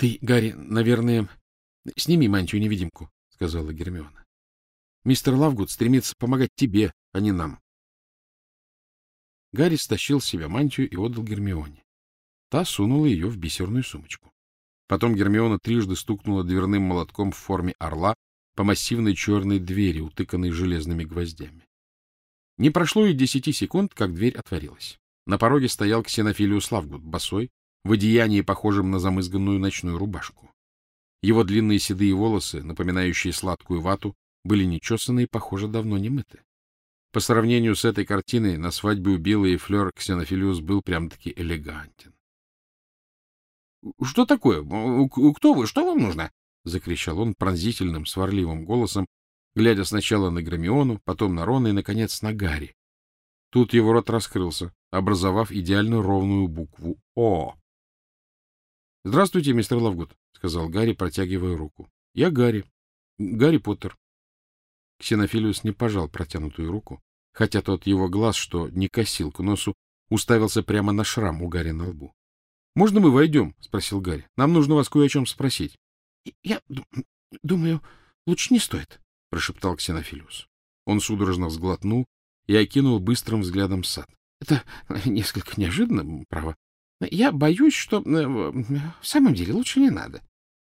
Ты, Гарри, наверное, сними мантию-невидимку, — сказала Гермиона. Мистер Лавгуд стремится помогать тебе, а не нам. Гарри стащил с себя мантию и отдал Гермионе. Та сунула ее в бисерную сумочку. Потом Гермиона трижды стукнула дверным молотком в форме орла по массивной черной двери, утыканной железными гвоздями. Не прошло и десяти секунд, как дверь отворилась. На пороге стоял Ксенофилиус Лавгуд, босой, в одеянии, похожем на замызганную ночную рубашку. Его длинные седые волосы, напоминающие сладкую вату, были нечесаны и, похоже, давно не мыты. По сравнению с этой картиной на свадьбе у Билла и Флёр Ксенофилиус был прям-таки элегантен. — Что такое? Кто вы? Что вам нужно? — закричал он пронзительным, сварливым голосом, глядя сначала на Громиону, потом на Рона и, наконец, на Гарри. Тут его рот раскрылся, образовав идеально ровную букву «О». — Здравствуйте, мистер Лавгуд, — сказал Гарри, протягивая руку. — Я Гарри. Гарри Поттер. Ксенофилиус не пожал протянутую руку, хотя тот его глаз, что не косил к носу, уставился прямо на шрам у Гарри на лбу. — Можно мы войдем? — спросил Гарри. — Нам нужно вас кое о чем спросить. — Я думаю, лучше не стоит, — прошептал Ксенофилиус. Он судорожно взглотнул и окинул быстрым взглядом сад. — Это несколько неожиданно, право. Я боюсь, что... Э, в самом деле лучше не надо.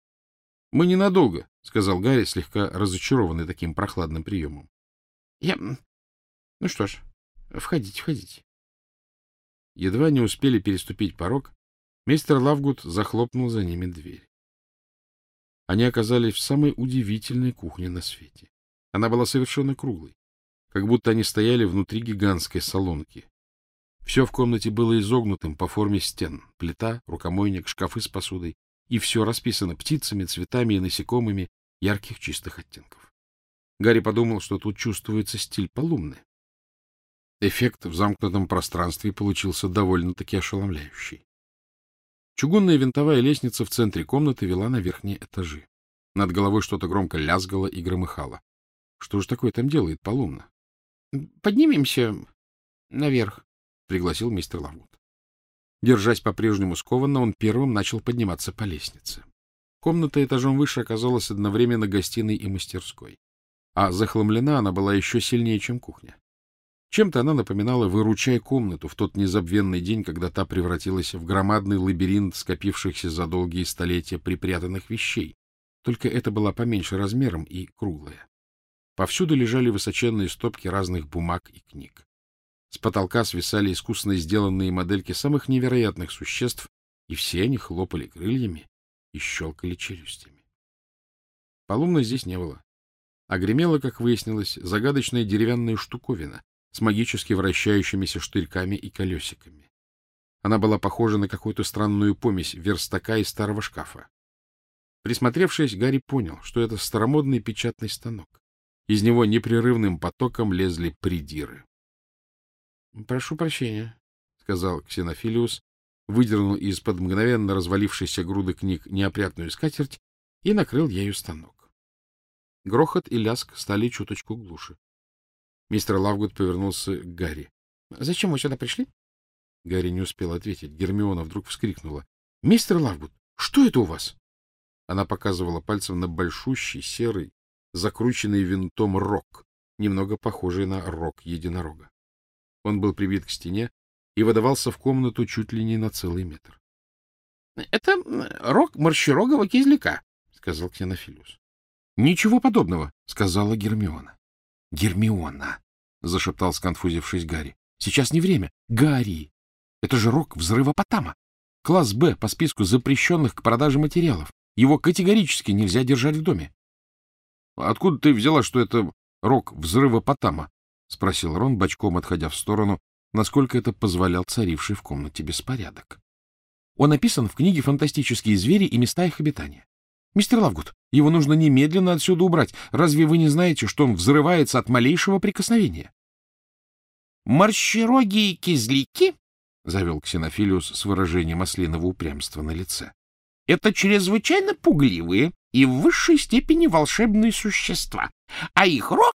— Мы ненадолго, — сказал Гарри, слегка разочарованный таким прохладным приемом. — Я... Ну что ж, входите, входите. Едва не успели переступить порог, мистер Лавгуд захлопнул за ними дверь. Они оказались в самой удивительной кухне на свете. Она была совершенно круглой, как будто они стояли внутри гигантской солонки, все в комнате было изогнутым по форме стен. Плита, рукомойник, шкафы с посудой. И все расписано птицами, цветами и насекомыми ярких чистых оттенков. Гарри подумал, что тут чувствуется стиль полумны. Эффект в замкнутом пространстве получился довольно-таки ошеломляющий. Чугунная винтовая лестница в центре комнаты вела на верхние этажи. Над головой что-то громко лязгало и громыхало. Что же такое там делает полумна? — Поднимемся наверх, — пригласил мистер Лавгуд. Держась по-прежнему скованно, он первым начал подниматься по лестнице. Комната этажом выше оказалась одновременно гостиной и мастерской. А захламлена она была еще сильнее, чем кухня. Чем-то она напоминала «выручай комнату» в тот незабвенный день, когда та превратилась в громадный лабиринт скопившихся за долгие столетия припрятанных вещей. Только это была поменьше размером и круглая. Повсюду лежали высоченные стопки разных бумаг и книг. С потолка свисали искусно сделанные модельки самых невероятных существ, и все они хлопали крыльями и щелкали челюстями. Полумна здесь не было. А гремела, как выяснилось, загадочная деревянная штуковина с магически вращающимися штырьками и колесиками. Она была похожа на какую-то странную помесь верстака и старого шкафа. Присмотревшись, Гарри понял, что это старомодный печатный станок. Из него непрерывным потоком лезли придиры. — Прошу прощения, — сказал Ксенофилиус, выдернул из-под мгновенно развалившейся груды книг неопрятную скатерть и накрыл ею станок. Грохот и лязг стали чуточку глуше. Мистер Лавгуд повернулся к Гарри. — Зачем вы сюда пришли? Гарри не успел ответить. Гермиона вдруг вскрикнула. — Мистер Лавгуд, что это у вас? Она показывала пальцем на большущий, серый, закрученный винтом рог, немного похожий на рог единорога. Он был прибит к стене и выдавался в комнату чуть ли не на целый метр. — Это рог морщерогого кизляка, — сказал Ксенофилиус. — Ничего подобного, — сказала Гермиона. — Гермиона, — зашептал, сконфузившись Гарри. — Сейчас не время. Гарри! Это же рог взрыва Потама. Класс Б по списку запрещенных к продаже материалов. Его категорически нельзя держать в доме. — Откуда ты взяла, что это рог взрыва Потама? — спросил Рон, бочком отходя в сторону, насколько это позволял царивший в комнате беспорядок. Он описан в книге «Фантастические звери и места их обитания». Мистер Лавгуд, его нужно немедленно отсюда убрать. Разве вы не знаете, что он взрывается от малейшего прикосновения? — Морщерогие кизляки, — завел Ксенофилиус с выражением ослиного упрямства на лице, — это чрезвычайно пугливые и в высшей степени волшебные существа. А их рог...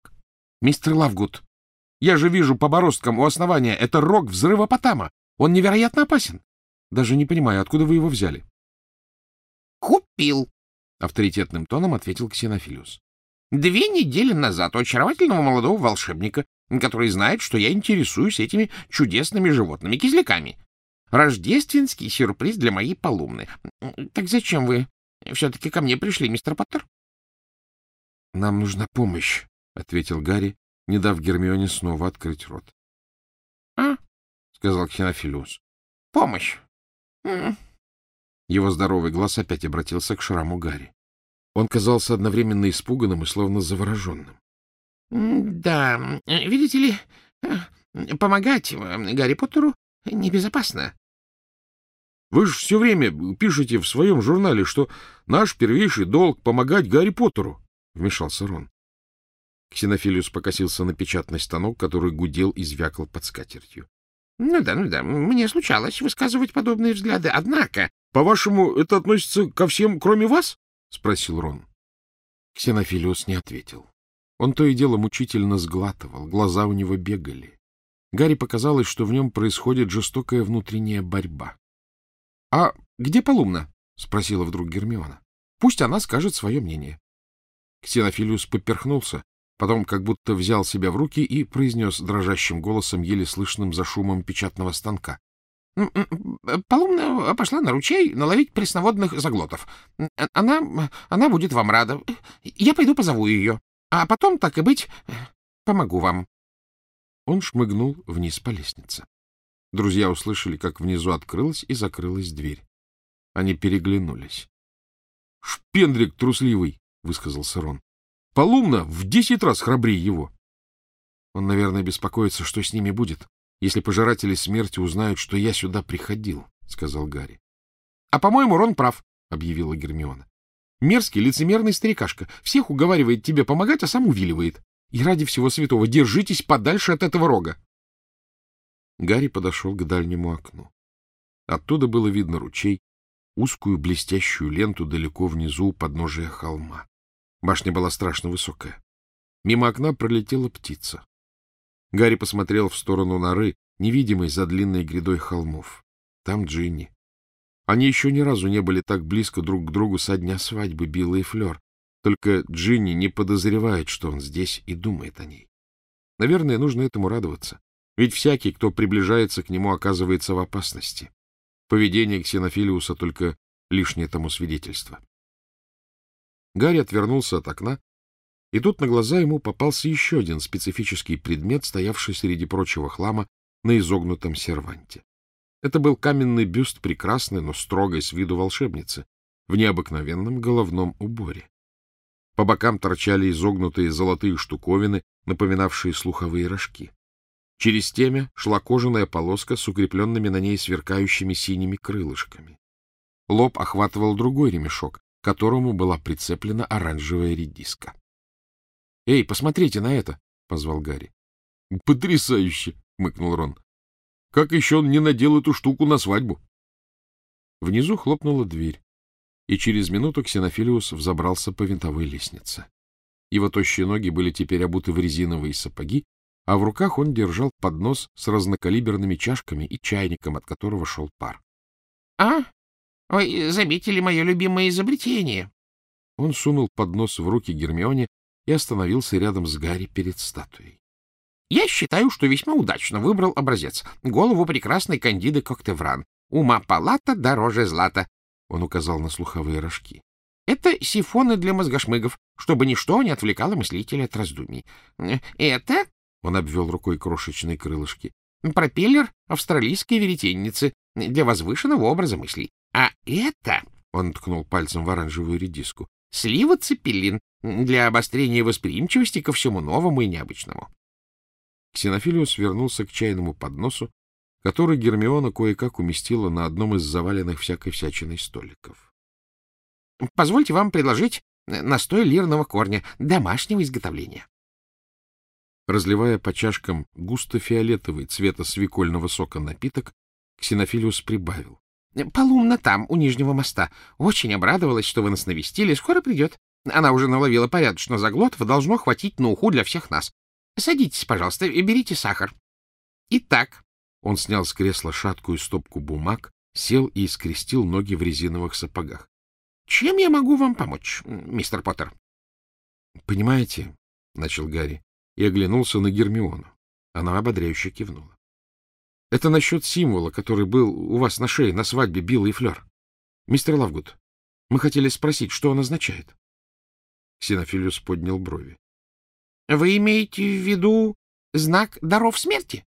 Мистер Лавгуд, я же вижу по бороздкам у основания, это рог взрыва Потама. Он невероятно опасен. Даже не понимаю, откуда вы его взяли. купил, — авторитетным тоном ответил Ксенофилиус. — Две недели назад у очаровательного молодого волшебника, который знает, что я интересуюсь этими чудесными животными, кизляками. Рождественский сюрприз для моей полумны. Так зачем вы все-таки ко мне пришли, мистер Поттер? — Нам нужна помощь, — ответил Гарри, не дав Гермионе снова открыть рот. — А? — сказал Ксенофилиус. — Помощь. Его здоровый глаз опять обратился к шраму Гарри. Он казался одновременно испуганным и словно завороженным. — Да, видите ли, помогать Гарри Поттеру небезопасно. — Вы же все время пишете в своем журнале, что наш первейший долг — помогать Гарри Поттеру, — вмешался Рон. Ксенофилиус покосился на печатный станок, который гудел и звякал под скатертью. — Ну да, ну да, мне случалось высказывать подобные взгляды, однако... — По-вашему, это относится ко всем, кроме вас? — спросил Рон. Ксенофилиус не ответил. Он то и дело мучительно сглатывал, глаза у него бегали. Гарри показалось, что в нем происходит жестокая внутренняя борьба. — А где Полумна? — спросила вдруг Гермиона. — Пусть она скажет свое мнение. Ксенофилиус поперхнулся, потом как будто взял себя в руки и произнес дрожащим голосом, еле слышным за шумом печатного станка. — Полумна пошла на ручей наловить пресноводных заглотов. Она, она будет вам рада. Я пойду позову ее. А потом, так и быть, помогу вам. Он шмыгнул вниз по лестнице. Друзья услышали, как внизу открылась и закрылась дверь. Они переглянулись. — Шпендрик трусливый, — высказался Рон. — Полумна в десять раз храбрее его. Он, наверное, беспокоится, что с ними будет, если пожиратели смерти узнают, что я сюда приходил, — сказал Гарри. — А, по-моему, Рон прав, — объявила Гермиона. — Мерзкий, лицемерный старикашка. Всех уговаривает тебе помогать, а сам увиливает. И ради всего святого держитесь подальше от этого рога. Гарри подошел к дальнему окну. Оттуда было видно ручей, узкую блестящую ленту далеко внизу у подножия холма. Башня была страшно высокая. Мимо окна пролетела птица. Гарри посмотрел в сторону норы, невидимой за длинной грядой холмов. Там Джинни. Они еще ни разу не были так близко друг к другу со дня свадьбы Билла и Флёр. Только Джинни не подозревает, что он здесь и думает о ней. Наверное, нужно этому радоваться. Ведь всякий, кто приближается к нему, оказывается в опасности. Поведение Ксенофилиуса только лишнее тому свидетельство. Гарри отвернулся от окна и тут на глаза ему попался еще один специфический предмет, стоявший среди прочего хлама на изогнутом серванте. Это был каменный бюст прекрасной, но строгой с виду волшебницы в необыкновенном головном уборе. По бокам торчали изогнутые золотые штуковины, напоминавшие слуховые рожки. Через темя шла кожаная полоска с укрепленными на ней сверкающими синими крылышками. Лоб охватывал другой ремешок, к которому была прицеплена оранжевая редиска. — Эй, посмотрите на это! — позвал Гарри. — Потрясающе! — мыкнул Рон. — Как еще он не надел эту штуку на свадьбу? Внизу хлопнула дверь, и через минуту Ксенофилиус взобрался по винтовой лестнице. Его тощие ноги были теперь обуты в резиновые сапоги, а в руках он держал поднос с разнокалиберными чашками и чайником, от которого шел пар. — А? Вы заметили мое любимое изобретение? Он сунул поднос в руки Гермионе и остановился рядом с Гарри перед статуей. — Я считаю, что весьма удачно выбрал образец. Голову прекрасной кандиды Коктевран. Ума палата дороже злата. Он указал на слуховые рожки. — Это сифоны для мозгошмыгов, чтобы ничто не отвлекало мыслителя от раздумий. Это... — он обвел рукой крошечные крылышки. — Пропеллер австралийской веретенницы для возвышенного образа мыслей. А это... — он ткнул пальцем в оранжевую редиску. — Слива цепелин для обострения восприимчивости ко всему новому и необычному. Ксенофилиус вернулся к чайному подносу, который Гермиона кое-как уместила на одном из заваленных всякой всячиной столиков. — Позвольте вам предложить настой лирного корня домашнего изготовления. Разливая по чашкам густо-фиолетовый цвета свекольного сока напиток, Ксенофилиус прибавил. — Полумна там, у Нижнего моста. Очень обрадовалась, что вы нас навестили. Скоро придет. Она уже наловила порядочно заглотов, должно хватить на уху для всех нас. Садитесь, пожалуйста, и берите сахар. Итак, он снял с кресла шаткую стопку бумаг, сел и скрестил ноги в резиновых сапогах. Чем я могу вам помочь, мистер Поттер? — Понимаете, — начал Гарри и оглянулся на Гермиону. Она ободряюще кивнула. — Это насчет символа, который был у вас на шее на свадьбе Билла и Флёр. Мистер Лавгуд, мы хотели спросить, что он означает. Ксенофилиус поднял брови. — Вы имеете в виду знак даров смерти?